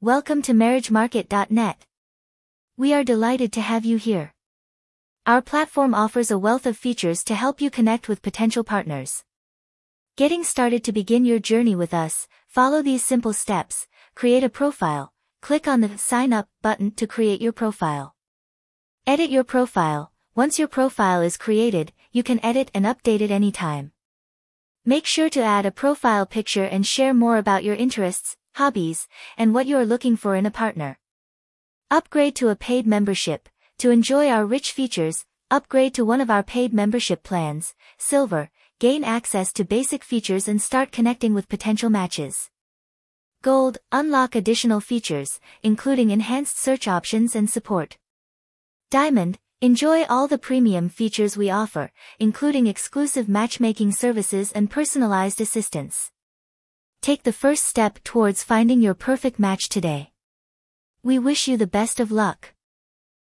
Welcome to MarriageMarket.net. We are delighted to have you here. Our platform offers a wealth of features to help you connect with potential partners. Getting started to begin your journey with us, follow these simple steps, create a profile, click on the Sign Up button to create your profile. Edit your profile, once your profile is created, you can edit and update it anytime. Make sure to add a profile picture and share more about your interests, hobbies, and what you are looking for in a partner. Upgrade to a paid membership. To enjoy our rich features, upgrade to one of our paid membership plans, Silver, gain access to basic features and start connecting with potential matches. Gold, unlock additional features, including enhanced search options and support. Diamond, enjoy all the premium features we offer, including exclusive matchmaking services and personalized assistance. Take the first step towards finding your perfect match today. We wish you the best of luck.